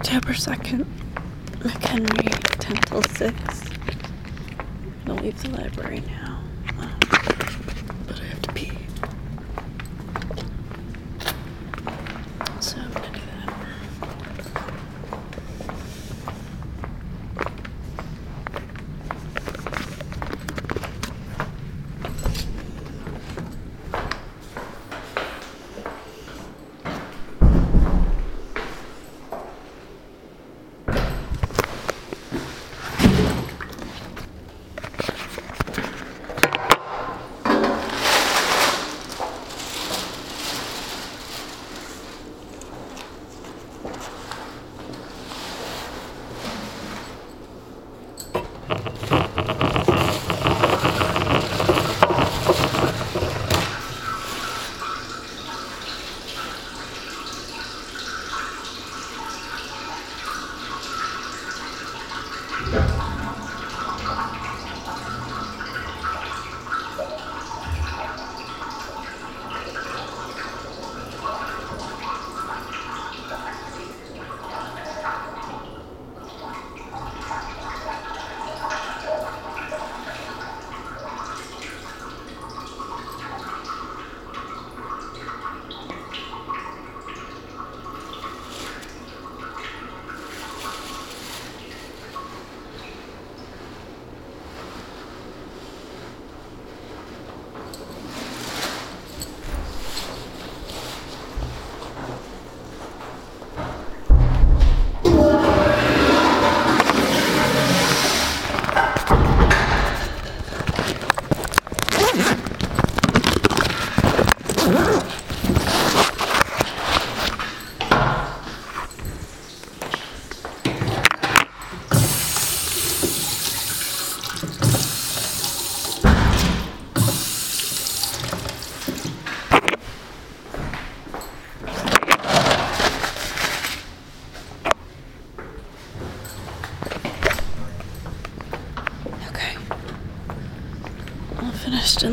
October 2nd, McHenry, 10 till 6. I'm gonna leave the library now.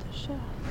the shit.